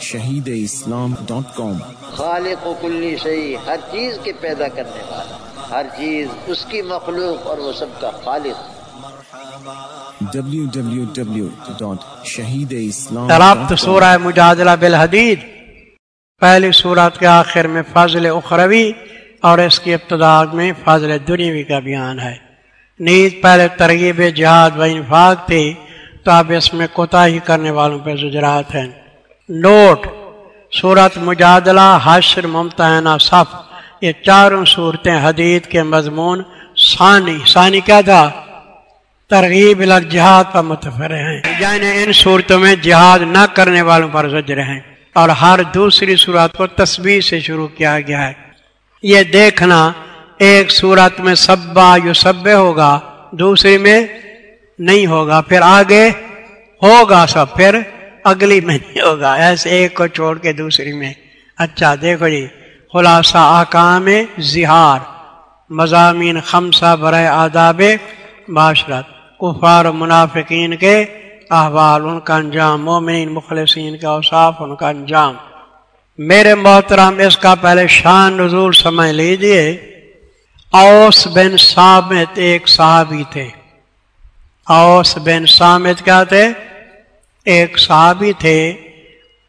شہید اسلام ڈاٹ کام خالق و کلی شہی ہر چیز کے پیدا کرنے والا ہر چیز اس کی مخلوق اور وہ سب کا خالق۔ www.شہیداسلام ربط سورہ مجادلہ بالحدید پہلی صورت کے آخر میں فضل اخروی اور اس کی ابتدا میں فضل دنیوی کا بیان ہے۔ نیند پہلے ترغیب جہاد و انفاق تھی تو اب اس میں کوتاہی کرنے والوں پہ زجرات ہیں۔ نوٹ صورت مجادلہ، حشر، ممتحنہ، صف، یہ چاروں صورتیں حدید کے مضمون ثانی ثانی کیا تھا؟ ترغیب الگ جہاد پر متفر ہیں۔ یعنی ان صورتوں میں جہاد نہ کرنے والوں پر زجر ہیں۔ اور ہر دوسری صورت کو تصویر سے شروع کیا گیا ہے۔ یہ دیکھنا ایک صورت میں سبا یو سب ہوگا، دوسری میں نہیں ہوگا، پھر آگے ہوگا سب، پھر اگلی میں نہیں ہوگا، ایسے ایک کو چھوڑ کے دوسری میں اچھا دیکھو جی خلاصہ آکام زہار، مضامین خمسہ برائے آداب معاشرت، کفار و منافقین کے احوال، ان کا انجام، مومنین، مخلصین کا اوصاف، ان کا انجام۔ میرے محترم، اس کا پہلے شان نزول سمجھ لیجیے اوس بن سامت ایک صحابی تھے۔ اوس بن سامت کیا تھے؟ ایک صحابی تھے،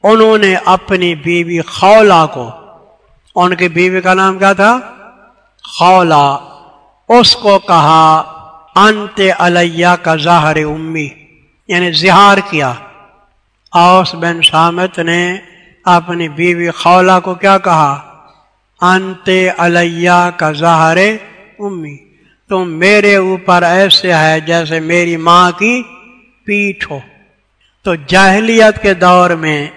انہوں نے اپنی بیوی خولا کو، ان کی بیوی کا نام کیا تھا؟ خولا اس کو کہا، انت علیہ کا ظاہر امی یعنی زہار کیا۔ اوس بن سامت نے اپنی بیوی خولا کو کیا کہا؟ انت علیہ کا ظاہر امی۔ تم میرے اوپر ایسے ہے جیسے میری ماں کی پیٹھ ہو۔ تو جاہلیت کے دور میں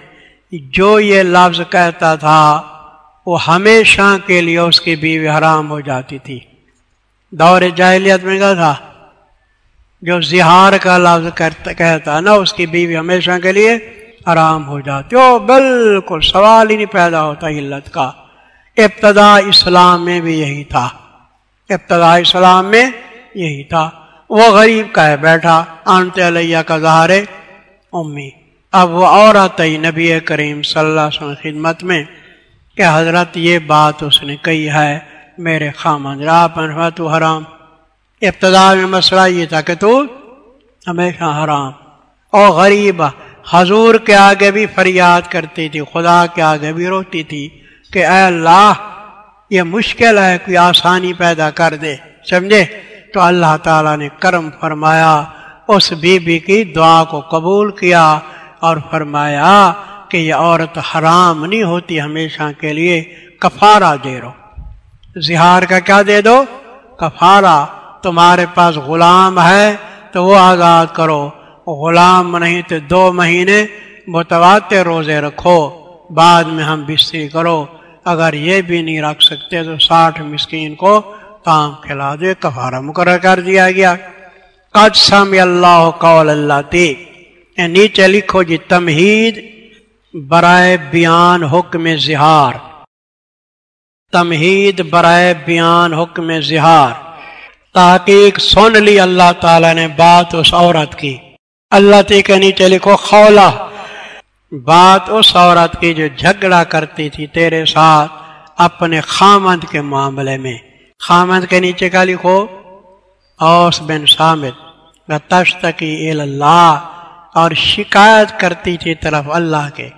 جو یہ لفظ کہتا تھا، وہ ہمیشہ کے لیے اس کی بیوی حرام ہو جاتی تھی۔ دور جاہلیت میں کیا تھا؟ جو زہار کا لفظ کہتا نا، اس کی بیوی ہمیشہ کے لیے آرام ہو جاتی۔ ہو بالکل سوال ہی نہیں پیدا ہوتا علت کا۔ ابتدا اسلام میں بھی یہی تھا۔ ابتدا اسلام میں یہی تھا۔ وہ غریب کا ہے، بیٹھا آنت علیہ کا ظاہر امی۔ اب وہ عورت ہی نبی کریم صلی اللہ علیہ وسلم خدمت میں کہ حضرت یہ بات اس نے کہی ہے، میرے خامن آپ تو حرام۔ ابتدا میں مسئلہ یہ تھا کہ تو ہمیشہ حرام۔ اور غریب حضور کے آگے بھی فریاد کرتی تھی، خدا کے آگے بھی روتی تھی کہ اے اللہ، یہ مشکل ہے، کوئی آسانی پیدا کر دے۔ سمجھے؟ تو اللہ تعالیٰ نے کرم فرمایا۔ اس بی بی کی دعا کو قبول کیا اور فرمایا کہ یہ عورت حرام نہیں ہوتی، ہمیشہ کے لیے کفارہ دے رو زہار کا کیا دے دو؟ کفارہ۔ تمہارے پاس غلام ہے تو وہ آزاد کرو۔ غلام نہیں تو دو مہینے متواتر روزے رکھو، بعد میں ہم بستری کرو۔ اگر یہ بھی نہیں رکھ سکتے تو ساٹھ مسکین کو کام کھلا دے، کفارہ مقرر کر دیا گیا۔ قد سم اللہ قول اللہ تی نیچے لکھو جی تمہید، برائے بیان حکم زہار۔ تمہید، برائے بیان حکم زہار۔ تحقیق سن لی اللہ تعالی نے بات اس عورت کی۔ اللہ تی کے نیچے لکھو خولا بات اس عورت کی جو جھگڑا کرتی تھی تیرے ساتھ اپنے خامند کے معاملے میں۔ خامند کے نیچے کا لکھو، اوس بن سامد تشتکی اللہ اور شکایت کرتی تھی طرف اللہ کے۔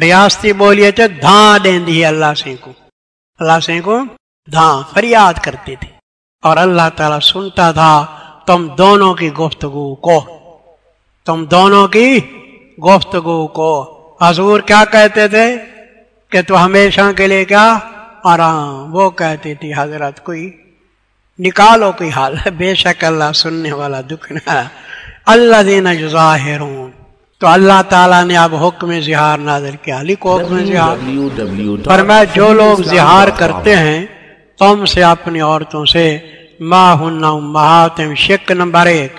ریاستی بولیے تھے دھاں دیں دی اللہ سے کو اللہ سے کو دھاں فریاد کرتی تھی۔ اور اللہ تعالیٰ سنتا تھا، تم دونوں کی گفتگو کو۔ تم دونوں کی گفتگو کو۔ حضور کیا کہتے تھے؟ کہ تو ہمیشہ کے لیے کیا؟ آرام۔ وہ کہتی تھی، حضرت کوئی نکالو کوئی حال بے شک اللہ سننے والا دکھ نہ اللہ دینا ظاہر تو اللہ تعالیٰ نے اب حکم زہار نازل کیا۔ لکھو حکم زہار۔ پر میں جو لوگ زہار کرتے ہیں، تم سے اپنی عورتوں سے ماں ہن شک نمبر ایک۔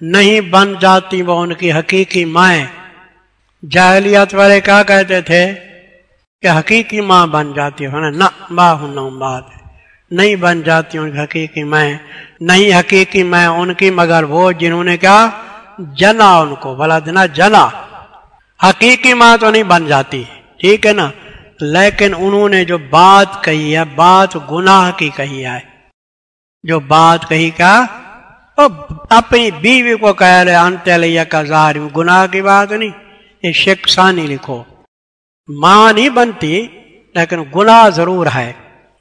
نہیں بن جاتی وہ ان کی حقیقی مائیں۔ جاہلیت والے کیا کہتے تھے؟ کہ حقیقی ماں بن جاتی ہو نا ماں ہن بات نہیں بن جاتی ان کی حقیقی مائیں نہیں حقیقی میں ان کی، مگر وہ جنہوں نے کیا؟ جنا ان کو بلا دینا جنا۔ حقیقی ماں تو نہیں بن جاتی، ٹھیک ہے نا؟ لیکن انہوں نے جو بات کہی ہے، بات گناہ کی کہی ہے۔ جو بات کہی کیا؟ اپنی بیوی کو کہہ رہے انت لیا کا ظاہر، گناہ کی بات نہیں، یہ شک ثانی لکھو۔ ماں نہیں بنتی، لیکن گناہ ضرور ہے۔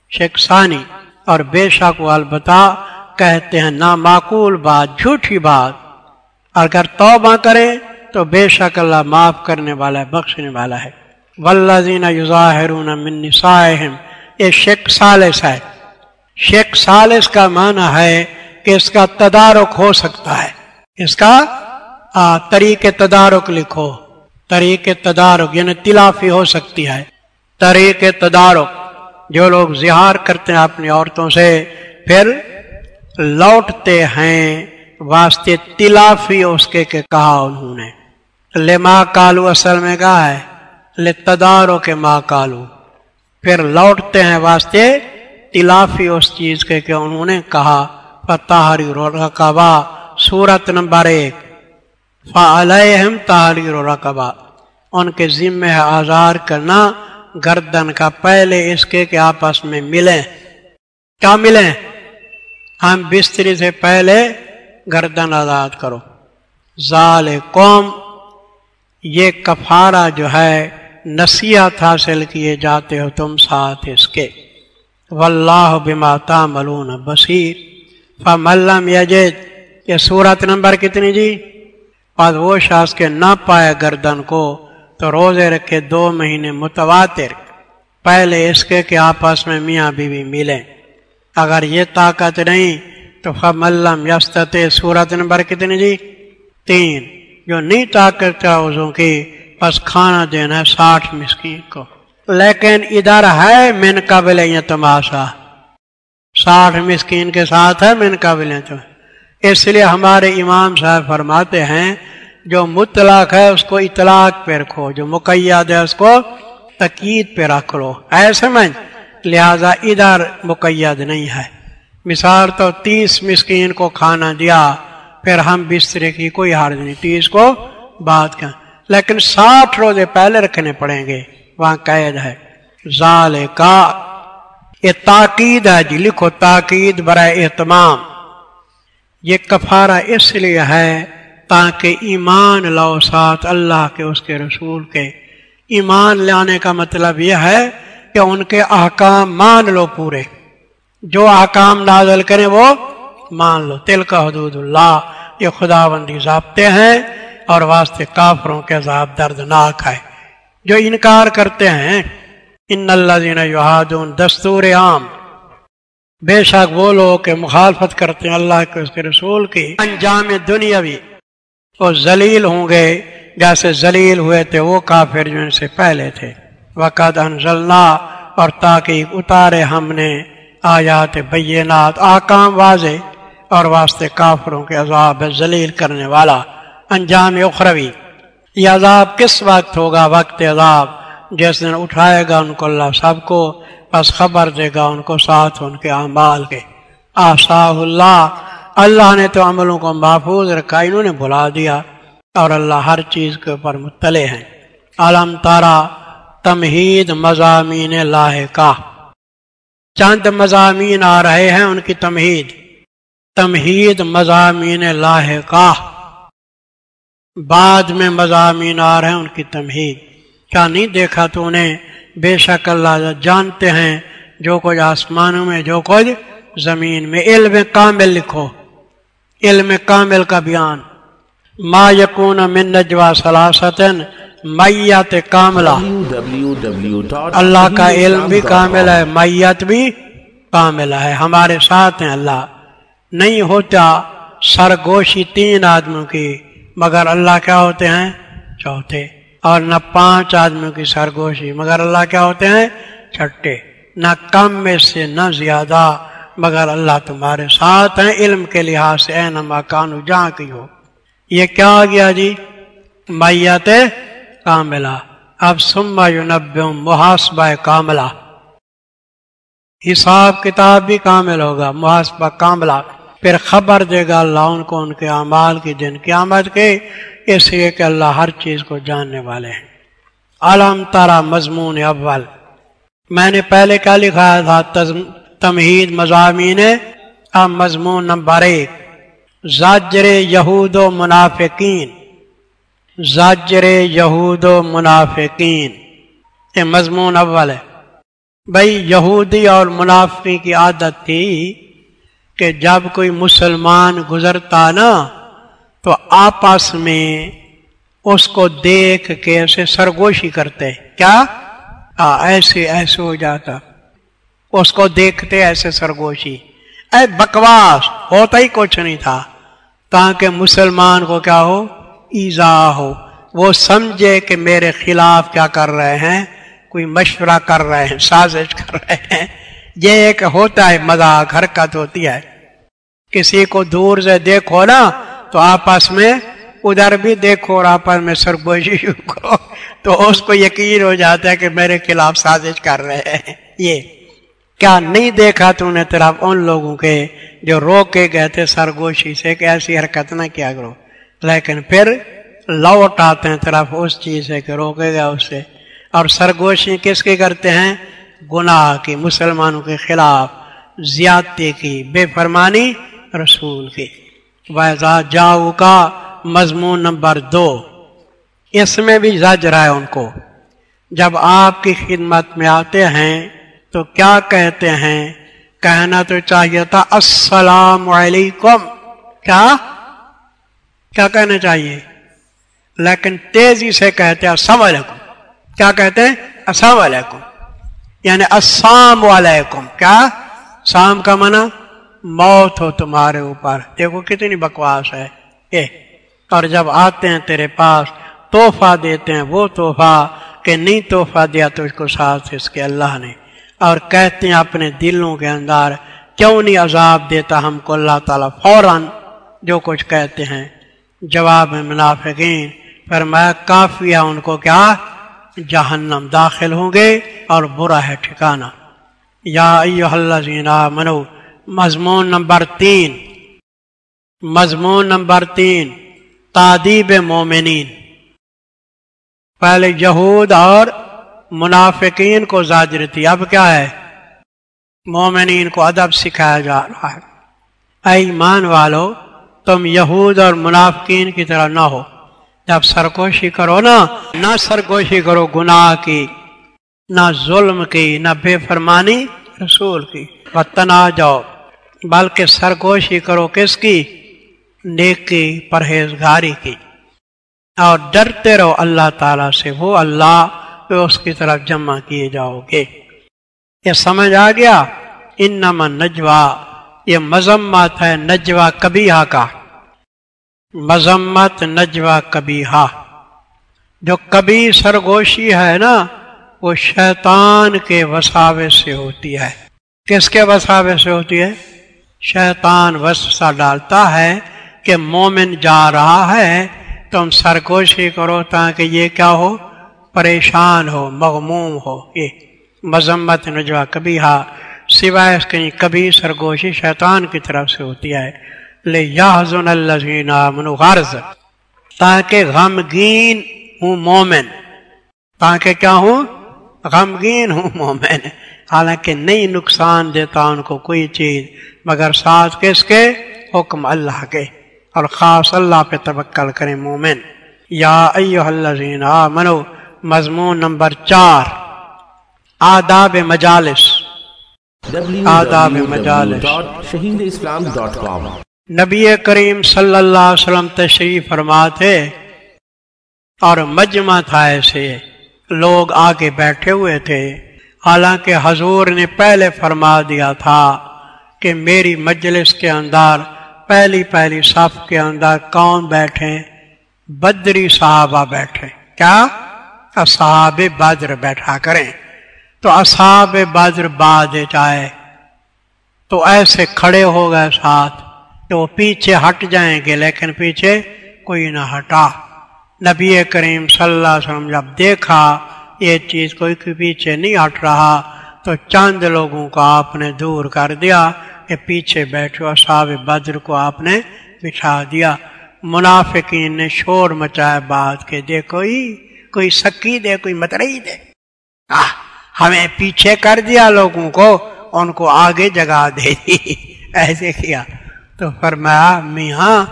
شک ثانی اور بے شک و البتہ کہتے ہیں نامعقول بات جھوٹی بات۔ اگر توبہ کرے تو بے شک اللہ معاف کرنے والا ہے، بخشنے والا ہے۔ ولزین من نسائہم، یہ شیخ سالس ہے۔ شیخ سالس کا معنی ہے کہ اس کا تدارک ہو سکتا ہے۔ اس کا طریق تدارک لکھو۔ طریق تدارک یعنی تلافی ہو سکتی ہے۔ طریق تدارک۔ جو لوگ زہار کرتے ہیں اپنی عورتوں سے، پھر لوٹتے ہیں واسطے تلافی اس کے کہ کہا انہوں نے۔ لما کالو اصل میں کہا ہے، لے تدارو کے ماں کالو۔ پھر لوٹتے ہیں واسطے تلافی اس چیز کے کہ انہوں نے کہا فتحری رقبہ سورت نمبر ایک۔ فعلیہم تحریر رقبہ ان کے ذمہ آزار کرنا گردن کا پہلے اس کے کہ آپس میں ملیں۔ کیا ملیں؟ ہم بستری سے پہلے گردن آزاد کرو۔ ظال قوم، یہ کفارہ جو ہے، نصیحت حاصل کیے جاتے ہو تم ساتھ اس کے۔ واللہ بما تعملون بصیر۔ فملم یجد، یہ صورت نمبر کتنی جی؟ پس وہ شاخ کے نہ پائے گردن کو تو روزے رکھے، دو مہینے متواتر۔ پہلے اس کے کہ آپس میں میاں بیوی ملیں۔ اگر یہ طاقت نہیں تو فملم یستت صورت نمبر کتنی جی؟ تین۔ جو نہیں طاقت کا کی، بس کھانا دینا ہے ساٹھ مسکین کو۔ لیکن ادھر ہے من قابل یہ تماشا۔ ساٹھ مسکین کے ساتھ ہے من قابل تو اس لیے ہمارے امام صاحب فرماتے ہیں جو مطلق ہے اس کو اطلاق پہ رکھو، جو مقید ہے اس کو تقید پہ رکھ لو۔ ایسے میں لہذا ادھر مقید نہیں ہے۔ مثال تو تیس مسکین کو کھانا دیا، پھر ہم بسترے کی کوئی حرض نہیں۔ تیس کو بات کا۔ لیکن ساٹھ روزے پہلے رکھنے پڑیں گے۔ وہاں قید ہے۔ ظال کا یہ تاکید ہے جی لکھو تاکید برائے اہتمام۔ یہ کفارہ اس لیے ہے تاکہ ایمان لاؤ ساتھ اللہ کے، اس کے رسول کے۔ ایمان لانے کا مطلب یہ ہے کہ ان کے احکام مان لو پورے۔ جو احکام نازل کریں وہ مان لو۔ تل کا حدود اللہ، یہ خدا بندی ضابطے ہیں اور واسطے کافروں کے عذاب دردناک ہے۔ جو انکار کرتے ہیں، ان اللہ دین دستور عام۔ بے شک وہ لوگ کے مخالفت کرتے ہیں اللہ کے، اس کے رسول کی۔ انجام دنیاوی۔ وہ ذلیل ہوں گے جیسے ذلیل ہوئے تھے وہ کافر جو ان سے پہلے تھے۔ وقت انزلنا اور تاکہ اتارے ہم نے آیات بینات۔ آکام واضح اور واسطے کافروں کے عذاب ذلیل کرنے والا۔ انجام اخروی۔ یہ عذاب کس وقت ہوگا؟ وقت عذاب۔ جس دن اٹھائے گا ان کو اللہ سب کو بس خبر دے گا ان کو ساتھ ان کے اعمال کے۔ آسا اللہ اللہ نے تو عملوں کو محفوظ رکھا، انہوں نے بلا دیا اور اللہ ہر چیز کے اوپر مطلع ہیں۔ عالم تارا تمہید مضامین لاحقہ چند مضامین آ رہے ہیں ان کی تمہید۔ تمہید مضامین لاحقہ بعد میں مضامین آ رہے ہیں ان کی تمہید۔ کیا نہیں دیکھا تو انہیں؟ بے شک اللہ جانتے ہیں جو کچھ آسمانوں میں، جو کچھ زمین میں۔ علم کامل لکھو۔ علم کامل کا بیان۔ ما یقون من نجوا سلاستن میت کاملہ۔ اللہ کا علم بھی کامل ہے، میت بھی کامل ہے۔ ہمارے ساتھ ہیں اللہ۔ نہیں ہوتا سرگوشی تین آدمیوں کی، مگر اللہ کیا ہوتے ہیں؟ چوتھے۔ اور نہ پانچ آدمیوں کی سرگوشی، مگر اللہ کیا ہوتے ہیں؟ چھٹے۔ نہ کم میں سے نہ زیادہ۔ مگر اللہ تمہارے ساتھ ہیں، علم کے لحاظ سے، اے نما کانو جہاں کی ہو۔ یہ کیا آ گیا جی؟ میت کاملہ۔ اب سما یونب محاسبہ کاملہ۔ حساب کتاب بھی کامل ہوگا، محاسبہ کاملہ۔ پھر خبر دے گا اللہ ان کو، ان کے اعمال کی دن قیامت کے اس لیے کہ اللہ ہر چیز کو جاننے والے ہیں۔ عالم تارا مضمون اول۔ میں نے پہلے کیا لکھا تھا؟ تمہید مضامین مضمون نمبر ایک۔ زاجر یہود و منافقین۔ زاجر یہود و منافقین۔ یہ مضمون اول ہے۔ بھائی یہودی اور منافقی کی عادت تھی کہ جب کوئی مسلمان گزرتا نا، تو آپس میں اس کو دیکھ کے اسے سرگوشی کرتے۔ کیا؟ ایسے ایسے ہو جاتا۔ اس کو دیکھتے ایسے سرگوشی۔ اے بکواس، ہوتا ہی کچھ نہیں تھا۔ تاکہ مسلمان کو کیا ہو؟ ایزا ہو۔ وہ سمجھے کہ میرے خلاف کیا کر رہے ہیں؟ کوئی مشورہ کر رہے ہیں، سازش کر رہے ہیں۔ یہ ایک ہوتا ہے، مذاق، حرکت ہوتی ہے۔ کسی کو دور سے دیکھو نا، تو آپس میں ادھر بھی دیکھو اور آپس میں سرگوشی کرو تو اس کو یقین ہو جاتا ہے کہ میرے خلاف سازش کر رہے ہیں۔ یہ۔ کیا نہیں دیکھا تو نے طرف ان لوگوں کے جو روکے گئے تھے سرگوشی سے کہ ایسی حرکت نہ کیا کرو۔ لیکن پھر لوٹ آتے ہیں طرف اس چیز سے کہ روکے گا اس سے۔ اور سرگوشی کس کی کرتے ہیں؟ گناہ کی، مسلمانوں کے خلاف، زیادتی کی، بے فرمانی رسول کی۔ ویزا جاؤ کا مضمون نمبر دو۔ اس میں بھی زج رہا ہے ان کو۔ جب آپ کی خدمت میں آتے ہیں تو کیا کہتے ہیں؟ کہنا تو چاہیے تھا، السلام علیکم۔ کیا؟ کیا کہنا چاہیے؟ لیکن تیزی سے کہتے ہیں، السلام علیکم۔ کیا کہتے ہیں؟ السلام علیکم۔ یعنی السلام علیکم۔ کیا؟ شام کا منع موت ہو تمہارے اوپر۔ دیکھو کتنی بکواس ہے۔ یہ اور جب آتے ہیں تیرے پاس، تحفہ دیتے ہیں، وہ تحفہ کہ نہیں تحفہ دیا تو اس کو ساتھ اس کے اللہ نے۔ اور کہتے ہیں اپنے دلوں کے اندر، کیوں نہیں عذاب دیتا ہم کو اللہ تعالیٰ فوراً؟ جو کچھ کہتے ہیں۔ جواب منافقین پر میں کافی ہے ان کو کیا؟ جہنم داخل ہوں گے اور برا ہے ٹھکانا یا اللہ منو مضمون نمبر تین۔ مضمون نمبر تین تعدیب مومنین۔ پہلے یہود اور منافقین کو زاجر تھی۔ اب کیا ہے؟ مومنین کو ادب سکھایا جا رہا ہے۔ اے ایمان والو، تم یہود اور منافقین کی طرح نہ ہو۔ جب سرگوشی کرو نا، نہ سرگوشی کرو گناہ کی، نہ ظلم کی، نہ بے فرمانی رسول کی۔ وطن آ جاؤ۔ بلکہ سرگوشی کرو کس کی؟ نیکی، پرہیزگاری کی۔ اور ڈرتے رہو اللہ تعالی سے۔ وہ اللہ پہ اس کی طرف جمع کیے جاؤ گے۔ یہ سمجھ آ گیا؟ ان نجوا یہ مذمت ہے نجوا کبھی کا۔ مذمت نجوا کبھی جو کبھی سرگوشی ہے نا، وہ شیطان کے وساوے سے ہوتی ہے۔ کس کے وساوے سے ہوتی ہے؟ شیطان وسا ڈالتا ہے کہ مومن جا رہا ہے، تم سرگوشی کرو تاکہ یہ کیا ہو؟ پریشان ہو، مغموم ہو۔ یہ مذمت نجوا کبھی ہا سوائے اس کے کبھی سرگوشی شیطان کی طرف سے ہوتی ہے۔ لے یاحزن اللہ من غرض، تاکہ غمگین ہوں مومن۔ تاکہ کیا ہوں؟ غمگین ہوں مومن۔ حالانکہ نہیں نقصان دیتا ان کو کوئی چیز، مگر ساتھ کس کے؟ حکم اللہ کے۔ اور خاص اللہ پہ تبکل کریں مومن۔ یا ایو اللہ آمنو مضمون نمبر چار آداب مجالس۔ آداب مجالس۔ شہید اسلام ڈاٹ کام نبی کریم صلی اللہ علیہ وسلم تشریف فرما تھے اور مجمع تھا ایسے۔ لوگ آگے بیٹھے ہوئے تھے۔ حالانکہ حضور نے پہلے فرما دیا تھا کہ میری مجلس کے اندر پہلی پہلی صف کے اندر کون بیٹھے؟ بدری صحابہ بیٹھے۔ کیا؟ اصحاب بدر بیٹھا کریں۔ تو اصحاب بدر بعد چاہے تو ایسے کھڑے ہو گئے ساتھ کہ وہ پیچھے ہٹ جائیں گے، لیکن پیچھے کوئی نہ ہٹا۔ نبی کریم صلی اللہ علیہ وسلم جب دیکھا یہ چیز کوئی پیچھے نہیں ہٹ رہا، تو چند لوگوں کو آپ نے دور کر دیا کہ پیچھے بیٹھو صاحب بدر کو آپ نے بچھا دیا۔ منافقین نے شور مچایا بات کے دیکھو ہی کوئی سکی دے، کوئی مترئی دے۔ آہ، ہمیں پیچھے کر دیا لوگوں کو، ان کو آگے جگہ دے۔ دی ایسے کیا؟ تو فرمایا، میاں،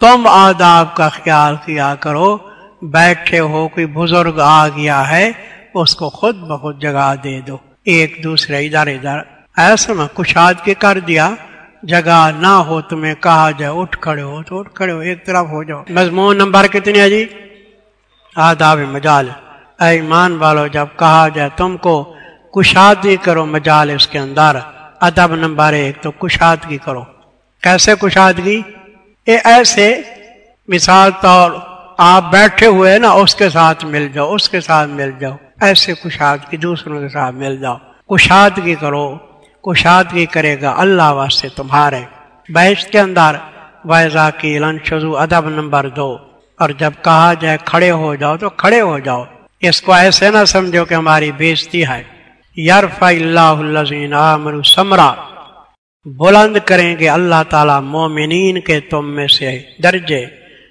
تم آداب کا خیال کیا کرو۔ بیٹھے ہو، کوئی بزرگ آ گیا ہے، اس کو خود بخود جگہ دے دو۔ ایک دوسرے ادھر ادھر۔ ایسا میں کچھ آد کے کر دیا۔ جگہ نہ ہو، تمہیں کہا جائے، اٹھ کھڑے ہو تو اٹھ کھڑے ہو، ایک طرف ہو جاؤ۔ مضمون نمبر کتنے ہے جی؟ آداب مجال۔ اے ایمان والو، جب کہا جائے تم کو کشادگی کرو مجال اس کے اندر۔ ادب نمبر ایک، تو کشادگی کرو۔ کیسے کشادگی؟ اے ایسے، مثال طور، آپ بیٹھے ہوئے نا، اس کے ساتھ مل جاؤ، اس کے ساتھ مل جاؤ۔ ایسے کشادگی، دوسروں کے ساتھ مل جاؤ۔ کشادگی کرو۔ کشادگی کرے گا اللہ واسطے تمہارے۔ بحث کے اندر ویزا کی لن شزو ادب نمبر دو۔ اور جب کہا جائے کھڑے ہو جاؤ تو کھڑے ہو جاؤ۔ اس کو ایسے نہ سمجھو کہ ہماری بےزتی ہے۔ یارف اللہ الزین سمرا۔ بلند کریں گے اللہ تعالی مومنین کے تم میں سے درجے۔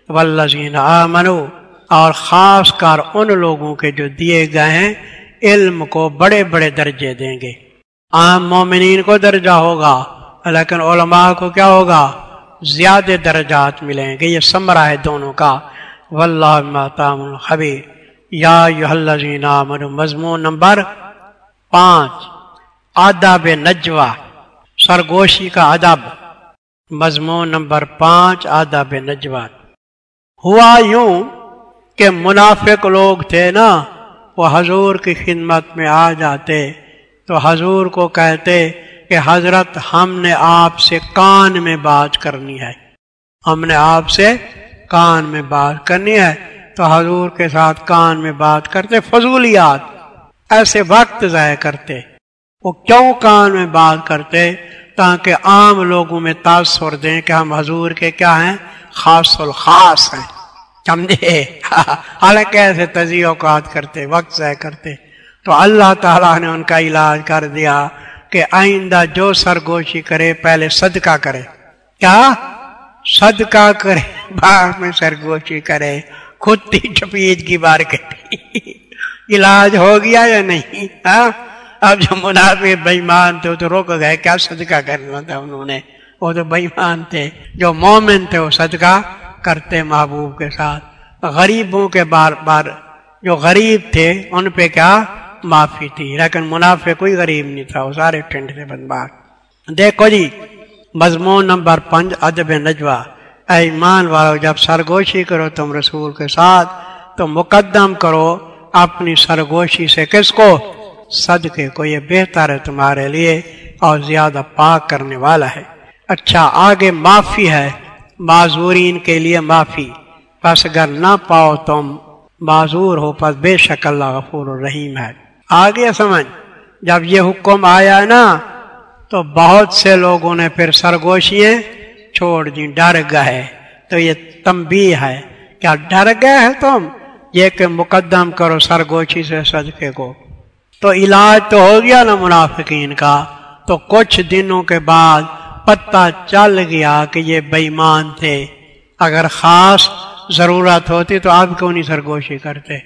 والذین آمنو اور خاص کر ان لوگوں کے جو دیے گئے ہیں، علم کو بڑے بڑے درجے دیں گے۔ عام مومنین کو درجہ ہوگا، لیکن علماء کو کیا ہوگا؟ زیادہ درجات ملیں گے۔ یہ سمرا ہے دونوں کا۔ واللہ ماتام الخبیر یا یحلزین آمن مضمون نمبر پانچ۔ آداب نجوہ سرگوشی کا ادب مضمون نمبر پانچ، آداب نجوہ ہوا یوں کہ منافق لوگ تھے نا، وہ حضور کی خدمت میں آ جاتے۔ تو حضور کو کہتے کہ حضرت ہم نے آپ سے کان میں بات کرنی ہے۔ ہم نے آپ سے کان میں بات کرنی ہے تو حضور کے ساتھ کان میں بات کرتے، فضولیات ایسے وقت ضائع کرتے۔ وہ کیوں کان میں بات کرتے؟ تاکہ عام لوگوں میں تاثر دیں کہ ہم حضور کے کیا ہیں؟ خاص الخاص ہیں۔ سمجھے؟ حالانکہ ایسے تجزیہ اوقات کرتے، وقت ضائع کرتے۔ تو اللہ تعالیٰ نے ان کا علاج کر دیا کہ آئندہ جو سرگوشی کرے، پہلے صدقہ کرے۔ کیا؟ صدقہ کرے بعد میں سرگوشی کرے، خود تی چپیج کی بار کٹی علاج ہو گیا یا نہیں؟ ہاں؟ اب جو منافع بےمان تھے تو روک گئے۔ کیا صدقہ کرنا تھا انہوں نے؟ وہ تو بےمان تھے۔ جو مومن تھے، وہ صدقہ کرتے محبوب کے ساتھ۔ غریبوں کے بار بار جو غریب تھے، ان پہ کیا معافی تھی۔ لیکن منافع کوئی غریب نہیں تھا، وہ سارے ٹھنڈ سے بار دیکھو جی مضمون نمبر پنج ادب نجوا ایمان والو، جب سرگوشی کرو تم رسول کے ساتھ، تو مقدم کرو اپنی سرگوشی سے کس کو؟ صدقے کو، یہ بہتر ہے تمہارے لیے اور زیادہ پاک کرنے والا ہے۔ اچھا آگے معافی ہے۔ معذورین کے لیے معافی۔ پس اگر نہ پاؤ تم معذور ہو، پس بے شک اللہ غفور الرحیم ہے۔ آگے سمجھ، جب یہ حکم آیا نا تو بہت سے لوگوں نے پھر سرگوشیاں چھوڑ دی، ڈر گئے۔ تو یہ تمبی ہے۔ کیا ڈر گئے ہے تم؟ یہ کہ مقدم کرو سرگوشی سے صدقے کو۔ تو علاج تو ہو گیا نا منافقین کا۔ تو کچھ دنوں کے بعد پتہ چل گیا کہ یہ بےمان تھے۔ اگر خاص ضرورت ہوتی تو آپ کیوں نہیں سرگوشی کرتے؟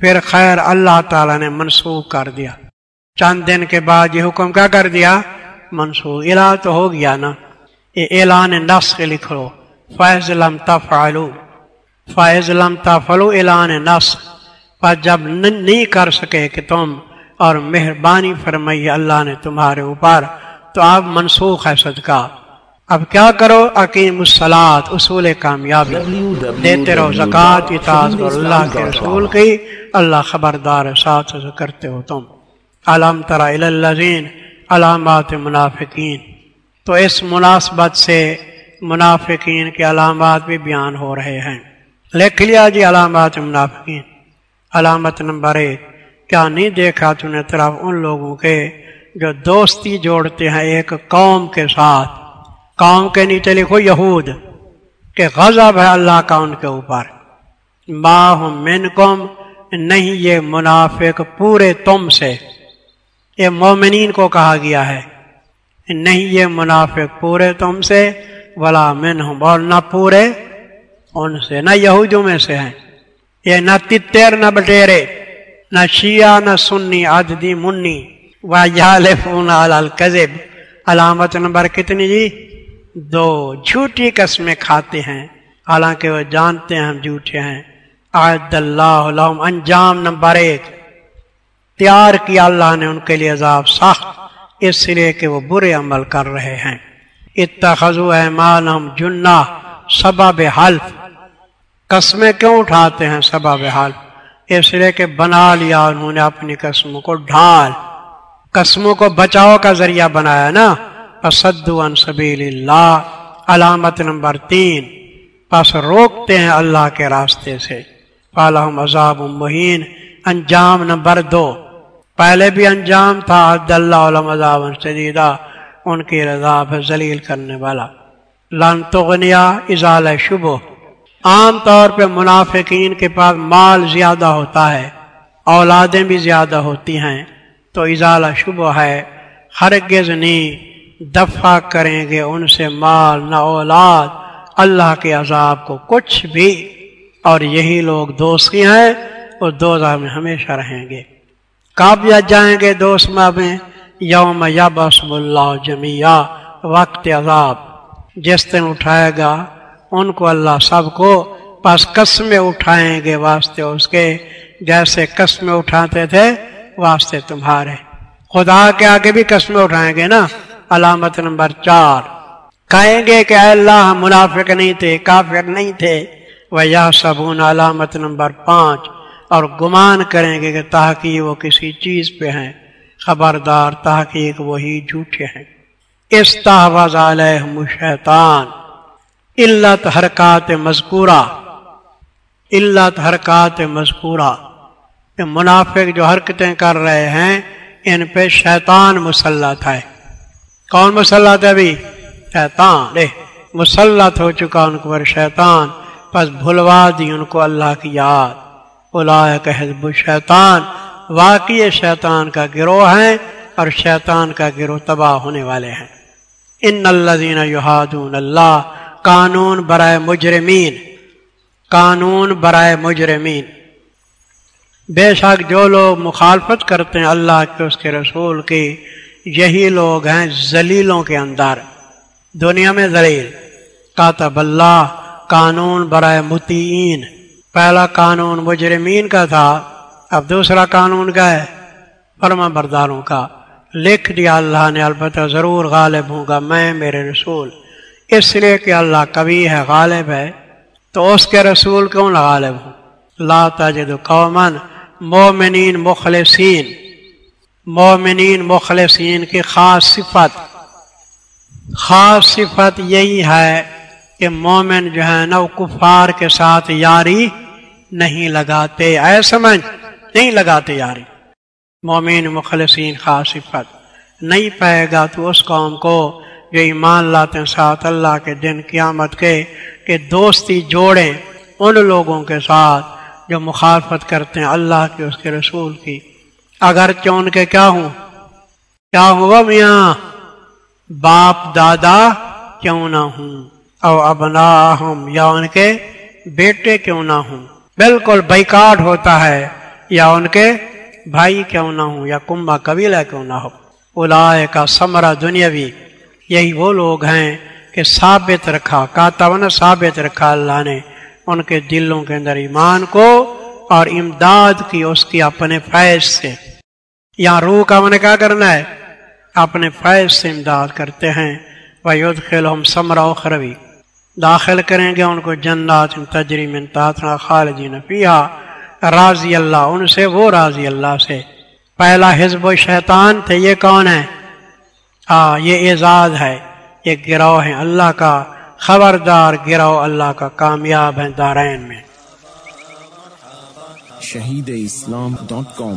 پھر خیر اللہ تعالی نے منسوخ کر دیا۔ چند دن کے بعد یہ حکم کیا کر دیا؟ منسوخ علاج تو ہو گیا نا۔ یہ اعلان نسخ لکھ لو فیض لم تفعلو۔ فیض لم تفعلو، اعلان نسخ پر جب نہیں کر سکے کہ تم اور مہربانی فرمائی اللہ نے تمہارے اوپر، تو آپ منسوخ ہے صدقہ۔ اب کیا کرو؟ عقیم السلاد اصول کامیابی۔ دیتے رہو۔ زکات اطاعت اور اللہ کے رسول کی۔ اللہ خبردار ساتھ کرتے ہو تم۔ علام ترا الزین علامات منافقین۔ تو اس مناسبت سے منافقین کے علامات بھی بیان ہو رہے ہیں۔ لکھ لیا جی علامات منافقین۔ علامت نمبر ایک، کیا نہیں دیکھا تم نے طرف ان لوگوں کے جو دوستی جوڑتے ہیں ایک قوم کے ساتھ۔ قوم کے نیچے لکھو یہود، کہ غضب ہے اللہ کا ان کے اوپر۔ ماہ من کم نہیں یہ منافق پورے تم سے۔ یہ مومنین کو کہا گیا ہے۔ نہیں، یہ منافق پورے تم سے، ولا من ہوں اور نہ پورے ان سے، نہ یہودوں میں سے ہیں۔ یہ نہ تتیر نہ بٹیرے، نہ شیعہ، نہ سنی عددی منی و القذب علامت نمبر کتنی جی؟ دو۔ جھوٹی قسمیں کھاتے ہیں۔ حالانکہ وہ جانتے ہیں ہم جھوٹے ہیں۔ عد اللہ انجام نمبر ایک۔ تیار کیا اللہ نے ان کے لیے عذاب سخت، اس لیے کہ وہ برے عمل کر رہے ہیں۔ اتخذو ایمانم جنہ، سبب حلف۔ قسمیں کیوں اٹھاتے ہیں سبب حلف؟ اس لیے کہ بنا لیا انہوں نے اپنی قسموں کو ڈھال۔ قسموں کو بچاؤ کا ذریعہ بنایا نا۔ ان سبیل اللہ علامت نمبر تین۔ پس روکتے ہیں اللہ کے راستے سے۔ فالحم عذاب مہین انجام نمبر دو۔ پہلے بھی انجام تھا، عبد اللہ علم عذاب شدیدہ، ان کی رضا ذلیل کرنے والا۔ لن تغنیا ازال شبو عام طور پہ منافقین کے پاس مال زیادہ ہوتا ہے، اولادیں بھی زیادہ ہوتی ہیں۔ تو ازالہ شبہ ہے، ہرگز نہیں دفع کریں گے ان سے مال، نہ اولاد۔ اللہ کے عذاب کو کچھ بھی۔ اور یہی لوگ دوستی ہیں۔ اور دو میں ہمیشہ رہیں گے۔ کابیا جائیں گے دوست میں، یوم یا بسم اللہ جمیا وقت عذاب۔ جس دن اٹھائے گا، ان کو اللہ سب کو پس قسمیں اٹھائیں گے واسطے اس کے۔ جیسے قسمیں اٹھاتے تھے، واسطے تمہارے۔ خدا کے آگے بھی قسمیں اٹھائیں گے نا۔ علامت نمبر چار۔ کہیں گے کہ اللہ منافق نہیں تھے، کافر نہیں تھے۔ وہ یا صبون علامت نمبر پانچ۔ اور گمان کریں گے کہ تاکہ وہ کسی چیز پہ ہیں۔ خبردار تحقیق وہی جھوٹے ہیں۔ استحوذ علیہم شیطان علت حرکات مذکورہ۔ علت حرکات مذکورہ۔ منافق جو حرکتیں کر رہے ہیں، ان پہ شیطان مسلط ہے۔ کون مسلط ہے ابھی؟ شیطان۔ مسلط ہو چکا ان کو شیطان۔ بس بھلوا دی ان کو اللہ کی یاد۔ کہ حزب شیطان واقعی شیطان کا گروہ ہے اور شیطان کا گروہ تباہ ہونے والے ہیں۔ ان الذین یحادون اللہ، قانون برائے مجرمین، قانون برائے مجرمین۔ بے شک جو لوگ مخالفت کرتے ہیں اللہ کے، اس کے رسول کی، یہی لوگ ہیں ذلیلوں کے اندر۔ دنیا میں ذلیل، کاتب اللہ، قانون برائے متعین پہلا قانون مجرمین کا تھا، اب دوسرا قانون کا ہے، فرما برداروں کا۔ لکھ دیا اللہ نے، البتہ ضرور غالب ہوں گا میں، میرے رسول۔ اس لیے کہ اللہ کبھی ہے، غالب ہے۔ تو اس کے رسول کیوں نہ غالب ہوں؟ لا تجد قومن مومنین مخلصین۔ مومنین مخلصین کی خاص صفت۔ خاص صفت یہی ہے کہ مومن جو ہے نو کفار کے ساتھ یاری نہیں لگاتے۔ اے سمجھ، نہیں لگاتے یاری۔ مومن مخلصین خاص صفت۔ نہیں پائے گا تو اس قوم کو جو ایمان لاتے ہیں ساتھ اللہ کے دن قیامت کے، کہ دوستی جوڑیں ان لوگوں کے ساتھ جو مخالفت کرتے ہیں اللہ کے، اس کے رسول کی۔ اگر ان کے کیا ہوں؟ کیا ہوا میاں؟ باپ، دادا کیوں نہ ہوں؟ او ابنا ہوں یا ان کے بیٹے کیوں نہ ہوں۔ بالکل بیکاٹ ہوتا ہے، یا ان کے بھائی کیوں نہ ہوں، یا کمبا قبیلہ کیوں نہ ہو۔ الا کا سمرا دنیاوی، یہی وہ لوگ ہیں کہ ثابت رکھا کاتون ثابت رکھا اللہ نے ان کے دلوں کے اندر ایمان کو اور امداد کی، اس کی اپنے فیض سے۔ یہاں روح کا من کیا کرنا ہے؟ اپنے فیض سے امداد کرتے ہیں۔ وہ یدھ خیل ہم سمرا اخروی۔ داخل کریں گے ان کو جنات تجریم تاثنا خالدین فیہا۔ راضی اللہ، ان سے، وہ راضی اللہ سے۔ پہلا حزب و شیطان تھے، یہ کون ہے ہاں یہ اعزاز ہے، یہ گروہ ہے اللہ کا۔ خبردار گروہ اللہ کا، کامیاب ہے دارین میں۔ شہید اسلام ڈاٹ کام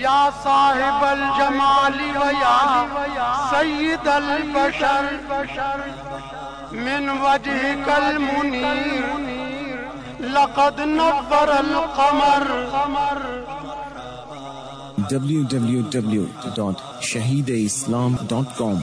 یا صاحب الجمال و یا سید البشر، من وجه کل منیر لقد نبر القمر۔ www.shahideislam.com